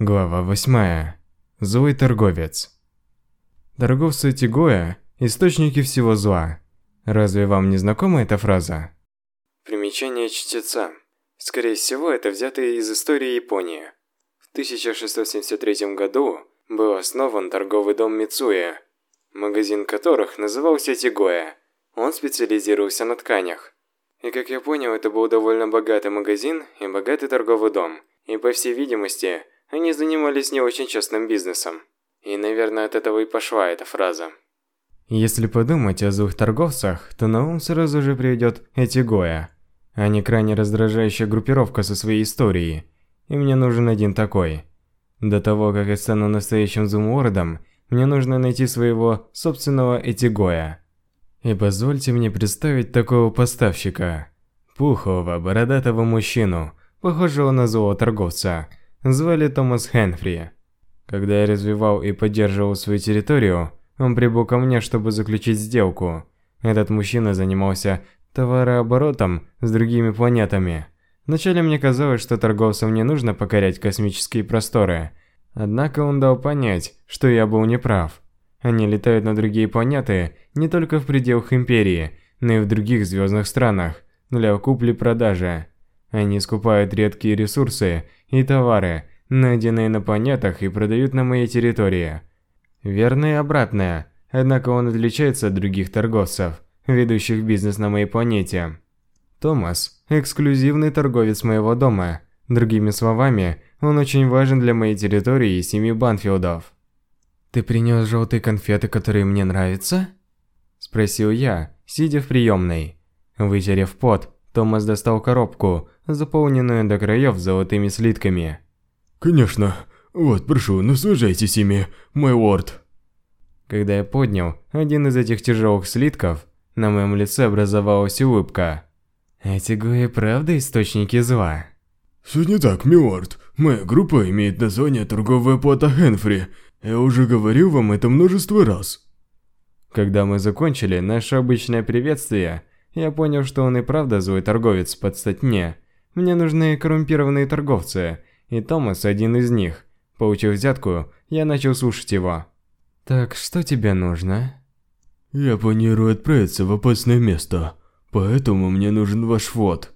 Глава 8. Злой торговец. Торговцы Тигоя – источники всего зла. Разве вам не знакома эта фраза? Примечание чтеца. Скорее всего, это взято из истории Японии. В 1673 году был основан торговый дом Мицуя, магазин которых назывался Тигоя. Он специализировался на тканях. И как я понял, это был довольно богатый магазин и богатый торговый дом. И по всей видимости – они занимались не очень честным бизнесом. И, наверное, от этого и пошла эта фраза. Если подумать о злых торговцах, то на ум сразу же приведет Этигоя. Они крайне раздражающая группировка со своей историей. И мне нужен один такой. До того, как я стану настоящим зумвордом, мне нужно найти своего собственного Этигоя. И позвольте мне представить такого поставщика. Пухлого, бородатого мужчину, похожего на злого торговца – Звали Томас Хенфри. Когда я развивал и поддерживал свою территорию, он прибыл ко мне, чтобы заключить сделку. Этот мужчина занимался товарооборотом с другими планетами. Вначале мне казалось, что торговцам не нужно покорять космические просторы. Однако он дал понять, что я был неправ. Они летают на другие планеты не только в пределах Империи, но и в других звездных странах для купли-продажи. Они скупают редкие ресурсы и товары, найденные на планетах и продают на моей территории. Верно и обратное, однако он отличается от других торговцев, ведущих бизнес на моей планете. Томас – эксклюзивный торговец моего дома. Другими словами, он очень важен для моей территории и семьи Банфилдов. «Ты принес желтые конфеты, которые мне нравятся?» Спросил я, сидя в приемной. Вытерев пот, Томас достал коробку, заполненную до краев золотыми слитками. «Конечно. Вот, прошу, наслаждайтесь ими, мой лорд». Когда я поднял один из этих тяжелых слитков, на моем лице образовалась улыбка. Эти гои правда источники зла? Все не так, милорд. Моя группа имеет название Торговая плата Хенфри. Я уже говорил вам это множество раз. Когда мы закончили наше обычное приветствие, я понял, что он и правда злой торговец под стать мне. Мне нужны коррумпированные торговцы, и Томас один из них. Получив взятку, я начал слушать его. «Так что тебе нужно?» «Я планирую отправиться в опасное место, поэтому мне нужен ваш флот».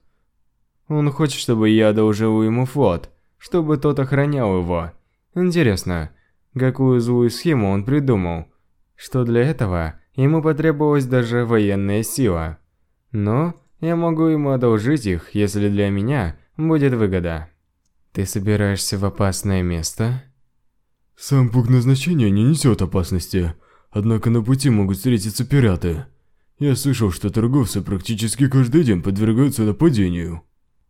Он хочет, чтобы я одолжил ему флот, чтобы тот охранял его. Интересно, какую злую схему он придумал? Что для этого ему потребовалась даже военная сила. Но я могу ему одолжить их, если для меня будет выгода. Ты собираешься в опасное место? Сам пункт назначения не несет опасности, однако на пути могут встретиться пираты. Я слышал, что торговцы практически каждый день подвергаются нападению.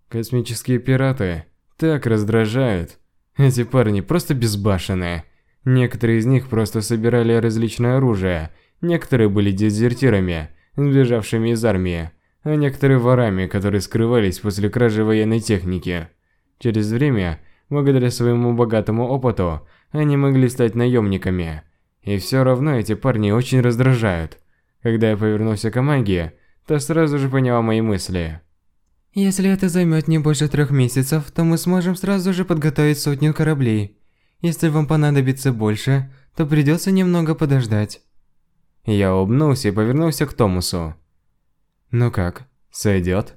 Космические пираты так раздражают. Эти парни просто безбашенные. Некоторые из них просто собирали различное оружие, некоторые были дезертирами, сбежавшими из армии а некоторые ворами, которые скрывались после кражи военной техники. Через время, благодаря своему богатому опыту, они могли стать наемниками. И все равно эти парни очень раздражают. Когда я повернулся к магии, то сразу же поняла мои мысли. Если это займет не больше трех месяцев, то мы сможем сразу же подготовить сотню кораблей. Если вам понадобится больше, то придется немного подождать. Я улыбнулся и повернулся к Томасу. «Ну как, сойдет?»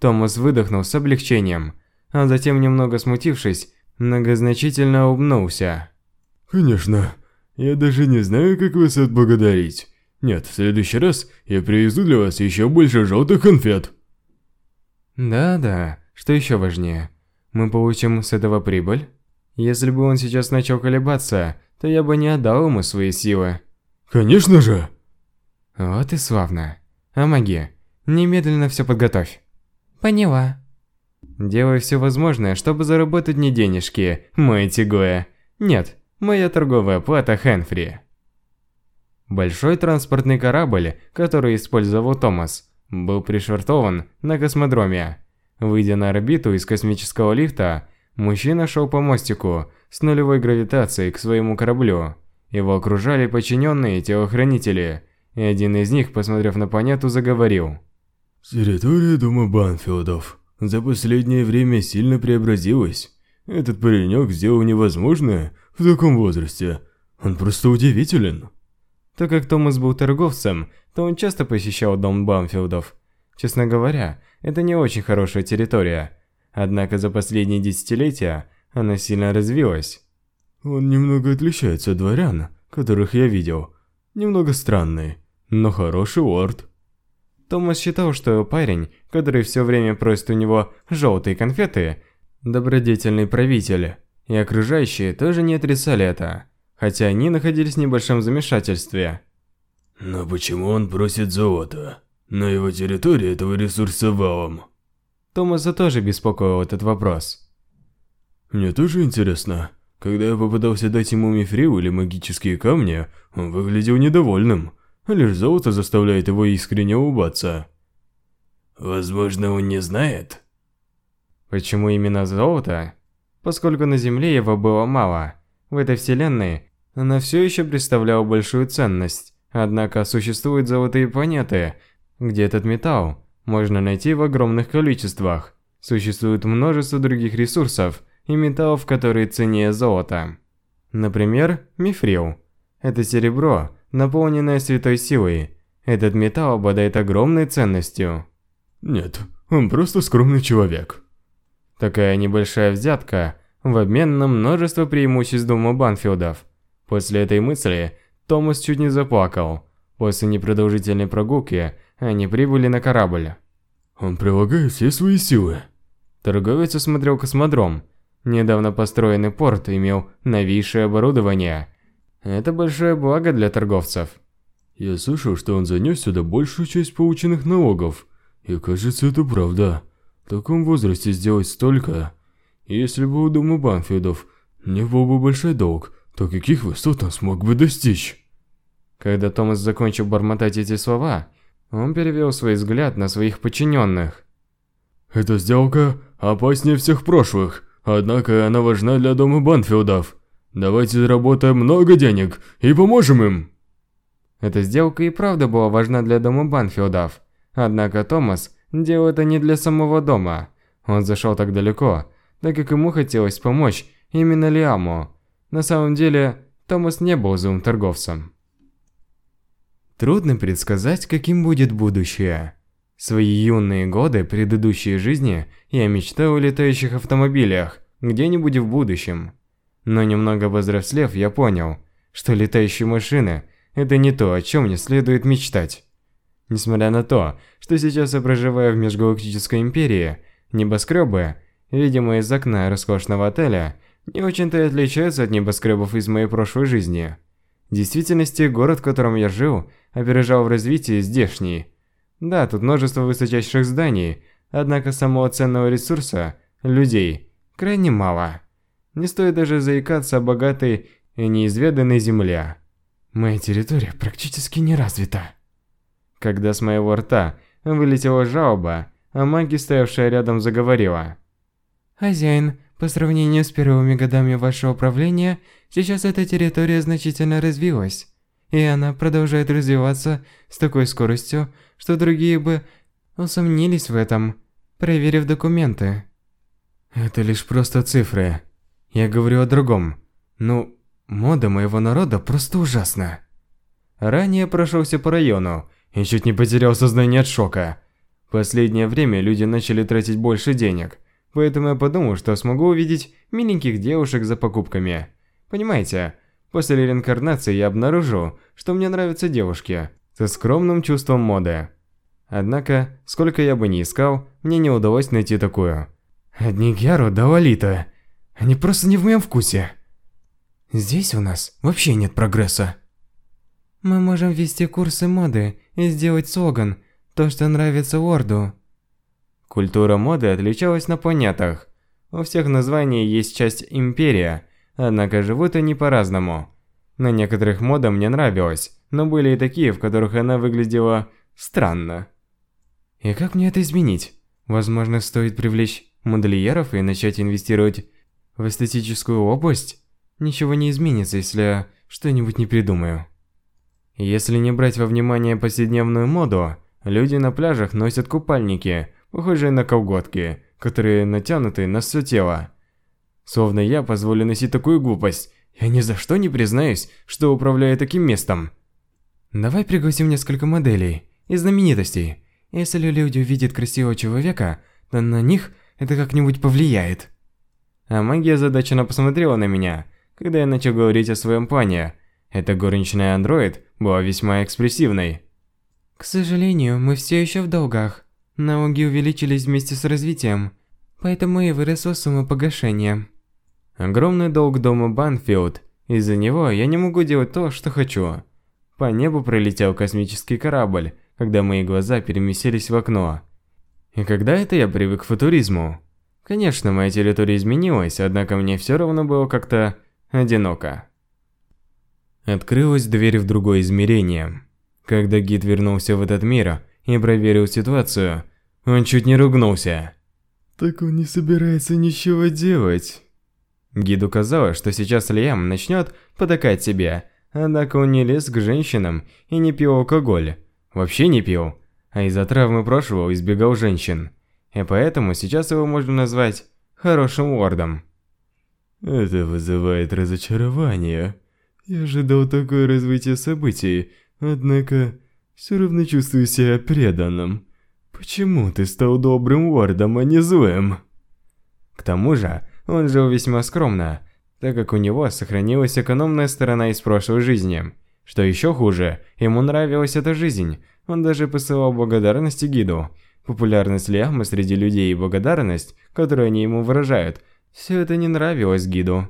Томас выдохнул с облегчением, а затем, немного смутившись, многозначительно улыбнулся. «Конечно. Я даже не знаю, как вас отблагодарить. Нет, в следующий раз я привезу для вас еще больше желтых конфет». «Да-да, что еще важнее, мы получим с этого прибыль? Если бы он сейчас начал колебаться, то я бы не отдал ему свои силы». «Конечно же!» «Вот и славно». Амаги, немедленно все подготовь. Поняла. Делай все возможное, чтобы заработать не денежки, мой Тигоя. Нет, моя торговая плата Хенфри. Большой транспортный корабль, который использовал Томас, был пришвартован на космодроме. Выйдя на орбиту из космического лифта, мужчина шел по мостику с нулевой гравитацией к своему кораблю. Его окружали подчиненные телохранители – и один из них, посмотрев на планету, заговорил. Территория дома Банфилдов за последнее время сильно преобразилась. Этот паренек сделал невозможное в таком возрасте. Он просто удивителен. Так как Томас был торговцем, то он часто посещал дом Бамфилдов. Честно говоря, это не очень хорошая территория. Однако за последние десятилетия она сильно развилась. Он немного отличается от дворян, которых я видел. Немного странный, но хороший лорд. Томас считал, что парень, который все время просит у него желтые конфеты, добродетельный правитель, и окружающие тоже не отрицали это, хотя они находились в небольшом замешательстве. Но почему он просит золото? На его территории этого ресурса валом. Томаса тоже беспокоил этот вопрос. Мне тоже интересно. Когда я попытался дать ему мифрил или магические камни, он выглядел недовольным. Лишь золото заставляет его искренне улыбаться. Возможно, он не знает. Почему именно золото? Поскольку на Земле его было мало. В этой вселенной она все еще представляла большую ценность. Однако существуют золотые планеты, где этот металл можно найти в огромных количествах. Существует множество других ресурсов и металлов, которые ценнее золота. Например, мифрил. Это серебро, наполненное святой силой. Этот металл обладает огромной ценностью. Нет, он просто скромный человек. Такая небольшая взятка в обмен на множество преимуществ дома Банфилдов. После этой мысли Томас чуть не заплакал. После непродолжительной прогулки они прибыли на корабль. Он прилагает все свои силы. Торговец осмотрел космодром. Недавно построенный порт имел новейшее оборудование. Это большое благо для торговцев. Я слышал, что он занес сюда большую часть полученных налогов. И кажется, это правда. В таком возрасте сделать столько... Если бы у дома Банфилдов не был бы большой долг, то каких высот он смог бы достичь? Когда Томас закончил бормотать эти слова, он перевел свой взгляд на своих подчиненных. Эта сделка опаснее всех прошлых, однако она важна для дома Банфилдов. Давайте заработаем много денег и поможем им. Эта сделка и правда была важна для дома Банфилдов. Однако Томас делал это не для самого дома. Он зашел так далеко, так как ему хотелось помочь именно Лиаму. На самом деле, Томас не был злым торговцем. Трудно предсказать, каким будет будущее. Свои юные годы предыдущей жизни я мечтал о летающих автомобилях, где-нибудь в будущем. Но немного возрослев, я понял, что летающие машины – это не то, о чем мне следует мечтать. Несмотря на то, что сейчас я проживаю в межгалактической империи, небоскребы, видимые из окна роскошного отеля, не очень-то и отличаются от небоскребов из моей прошлой жизни. В действительности, город, в котором я жил, опережал в развитии здешний. Да, тут множество высочайших зданий, однако самого ценного ресурса – людей – крайне мало. Не стоит даже заикаться о богатой и неизведанной земле. Моя территория практически не развита. Когда с моего рта вылетела жалоба, а маги, стоявшая рядом, заговорила. «Хозяин, по сравнению с первыми годами вашего правления, сейчас эта территория значительно развилась. И она продолжает развиваться с такой скоростью, что другие бы усомнились в этом, проверив документы. Это лишь просто цифры. Я говорю о другом. Ну, мода моего народа просто ужасна. Ранее прошелся по району и чуть не потерял сознание от шока. Последнее время люди начали тратить больше денег, поэтому я подумал, что смогу увидеть миленьких девушек за покупками. Понимаете, после реинкарнации я обнаружу, что мне нравятся девушки со скромным чувством моды. Однако, сколько я бы ни искал, мне не удалось найти такую. Одни Гяру да Валита. Они просто не в моем вкусе. Здесь у нас вообще нет прогресса. Мы можем ввести курсы моды и сделать слоган «То, что нравится Орду». Культура моды отличалась на планетах. У всех названий есть часть «Империя», однако живут они по-разному. На некоторых мода мне нравилась, но были и такие, в которых она выглядела странно. И как мне это изменить? Возможно, стоит привлечь модельеров и начать инвестировать в эстетическую область? Ничего не изменится, если что-нибудь не придумаю. Если не брать во внимание повседневную моду, люди на пляжах носят купальники, похожие на колготки, которые натянуты на все тело. Словно я позволю носить такую глупость. Я ни за что не признаюсь, что управляю таким местом. Давай пригласим несколько моделей и знаменитостей. Если люди увидят красивого человека, то на них это как-нибудь повлияет. А магия озадаченно посмотрела на меня, когда я начал говорить о своем плане. Эта горничная андроид была весьма экспрессивной. К сожалению, мы все еще в долгах. Налоги увеличились вместе с развитием, поэтому и выросла сумма погашения. Огромный долг дома Банфилд. Из-за него я не могу делать то, что хочу. По небу пролетел космический корабль, когда мои глаза переместились в окно. И когда это я привык к футуризму? Конечно, моя территория изменилась, однако мне все равно было как-то одиноко. Открылась дверь в другое измерение. Когда гид вернулся в этот мир и проверил ситуацию, он чуть не ругнулся. Так он не собирается ничего делать. Гиду казалось, что сейчас Лиам начнет потакать себе, однако он не лез к женщинам и не пил алкоголь. Вообще не пил, а из-за травмы прошлого избегал женщин. И поэтому сейчас его можно назвать хорошим лордом. Это вызывает разочарование. Я ожидал такое развитие событий, однако все равно чувствую себя преданным. Почему ты стал добрым лордом, а не злым? К тому же, он жил весьма скромно, так как у него сохранилась экономная сторона из прошлой жизни. Что еще хуже, ему нравилась эта жизнь. Он даже посылал благодарности гиду. Популярность Лиамы среди людей и благодарность, которую они ему выражают, все это не нравилось гиду.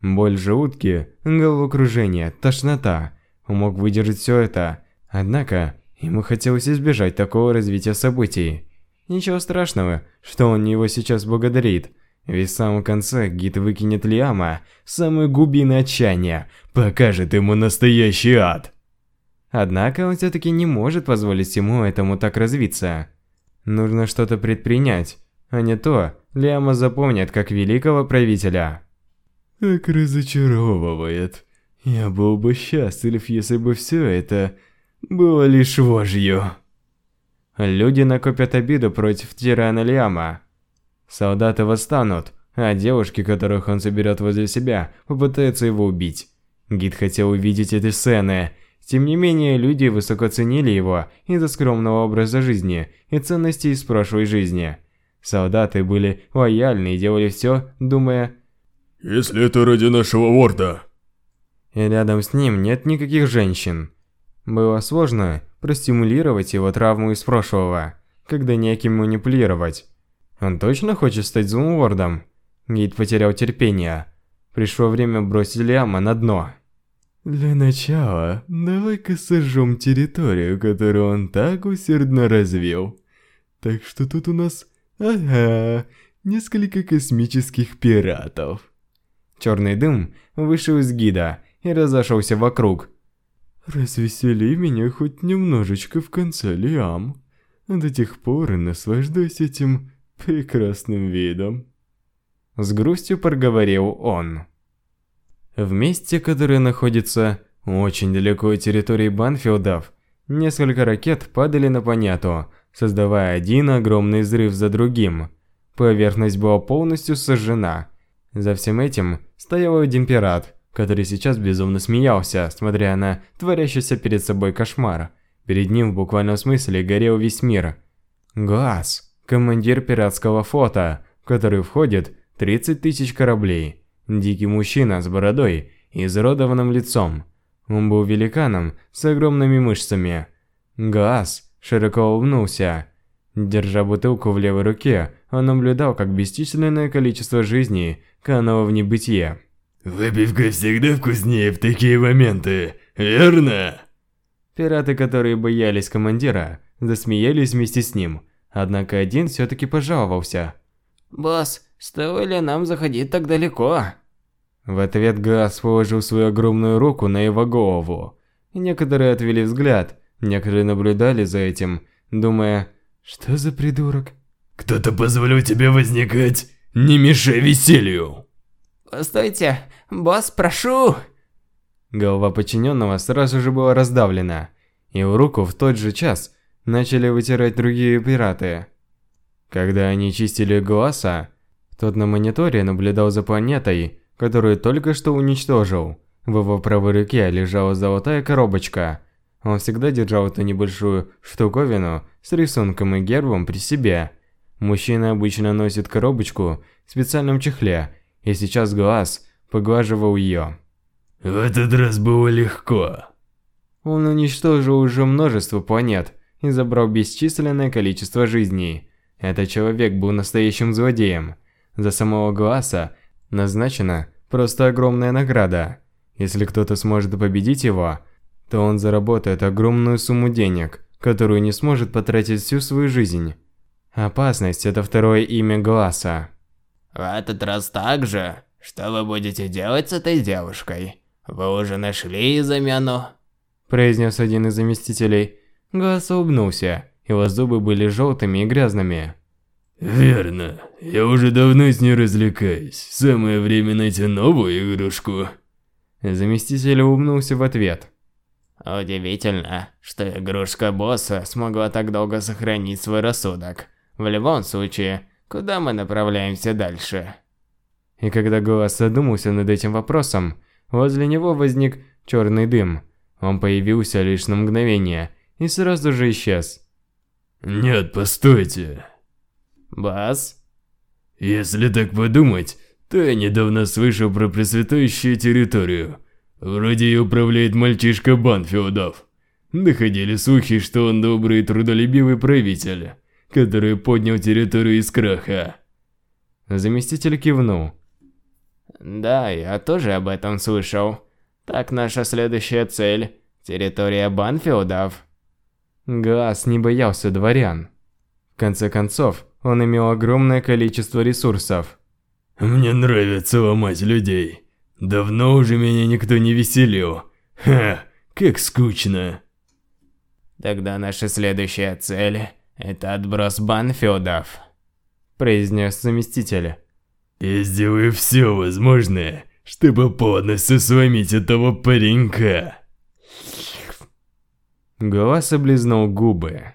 Боль в желудке, головокружение, тошнота. Он мог выдержать все это. Однако, ему хотелось избежать такого развития событий. Ничего страшного, что он его сейчас благодарит. Ведь в самом конце гид выкинет Лиама в самую глубину отчаяния, покажет ему настоящий ад. Однако он все-таки не может позволить ему этому так развиться. Нужно что-то предпринять, а не то Лиама запомнит как великого правителя. Так разочаровывает. Я был бы счастлив, если бы все это было лишь ложью. Люди накопят обиду против тирана Лиама. Солдаты восстанут, а девушки, которых он соберет возле себя, попытаются его убить. Гид хотел увидеть эти сцены. Тем не менее, люди высоко ценили его из-за скромного образа жизни и ценностей из прошлой жизни. Солдаты были лояльны и делали все, думая если это ради нашего ворда. И рядом с ним нет никаких женщин. Было сложно простимулировать его травму из прошлого, когда неким манипулировать. Он точно хочет стать злым вордом? Гейт потерял терпение. Пришло время бросить Лиама на дно. Для начала, давай-ка сожжем территорию, которую он так усердно развил. Так что тут у нас, ага, несколько космических пиратов. Черный дым вышел из гида и разошелся вокруг. «Развесели меня хоть немножечко в конце, Лиам. До тех пор наслаждайся этим прекрасным видом». С грустью проговорил он. В месте, которое находится очень далеко от территории Банфилдов, несколько ракет падали на планету, создавая один огромный взрыв за другим. Поверхность была полностью сожжена, за всем этим стоял один пират, который сейчас безумно смеялся, смотря на творящийся перед собой кошмар. Перед ним в буквальном смысле горел весь мир. Глаз, командир пиратского флота, в который входит 30 тысяч кораблей. Дикий мужчина с бородой и изуродованным лицом. Он был великаном с огромными мышцами. Глаз широко улыбнулся. Держа бутылку в левой руке, он наблюдал, как бесчисленное количество жизней канало в небытие. «Выпивка всегда вкуснее в такие моменты, верно?» Пираты, которые боялись командира, засмеялись вместе с ним, однако один все-таки пожаловался. «Босс, стоило ли нам заходить так далеко?» В ответ Газ положил свою огромную руку на его голову. Некоторые отвели взгляд, некоторые наблюдали за этим, думая, что за придурок? Кто-то позволил тебе возникать? Не мешай веселью. Постойте, босс, прошу. Голова подчиненного сразу же была раздавлена, и в руку в тот же час начали вытирать другие пираты. Когда они чистили глаза, Тот на мониторе наблюдал за планетой, которую только что уничтожил. В его правой руке лежала золотая коробочка. Он всегда держал эту небольшую штуковину с рисунком и гербом при себе. Мужчина обычно носит коробочку в специальном чехле, и сейчас глаз поглаживал ее. В этот раз было легко. Он уничтожил уже множество планет и забрал бесчисленное количество жизней. Этот человек был настоящим злодеем. За самого Гласа назначена просто огромная награда. Если кто-то сможет победить его, то он заработает огромную сумму денег, которую не сможет потратить всю свою жизнь. Опасность – это второе имя Гласа. В этот раз так же. Что вы будете делать с этой девушкой? Вы уже нашли замену? Произнес один из заместителей. Глаз улыбнулся. Его зубы были желтыми и грязными. Верно. Я уже давно с ней развлекаюсь. Самое время найти новую игрушку. Заместитель улыбнулся в ответ. Удивительно, что игрушка босса смогла так долго сохранить свой рассудок. В любом случае, куда мы направляемся дальше? И когда Глаз задумался над этим вопросом, возле него возник черный дым. Он появился лишь на мгновение и сразу же исчез. Нет, постойте. Бас? Если так подумать, то я недавно слышал про пресвятающую территорию. Вроде и управляет мальчишка Банфилдов. Доходили слухи, что он добрый и трудолюбивый правитель, который поднял территорию из краха. Заместитель кивнул. Да, я тоже об этом слышал. Так наша следующая цель – территория Банфилдов. Гаас не боялся дворян. В конце концов, он имел огромное количество ресурсов. Мне нравится ломать людей. Давно уже меня никто не веселил. Ха, как скучно. Тогда наша следующая цель – это отброс Банфилдов. Произнес заместитель. Я сделаю все возможное, чтобы полностью сломить этого паренька. Голос облизнул губы.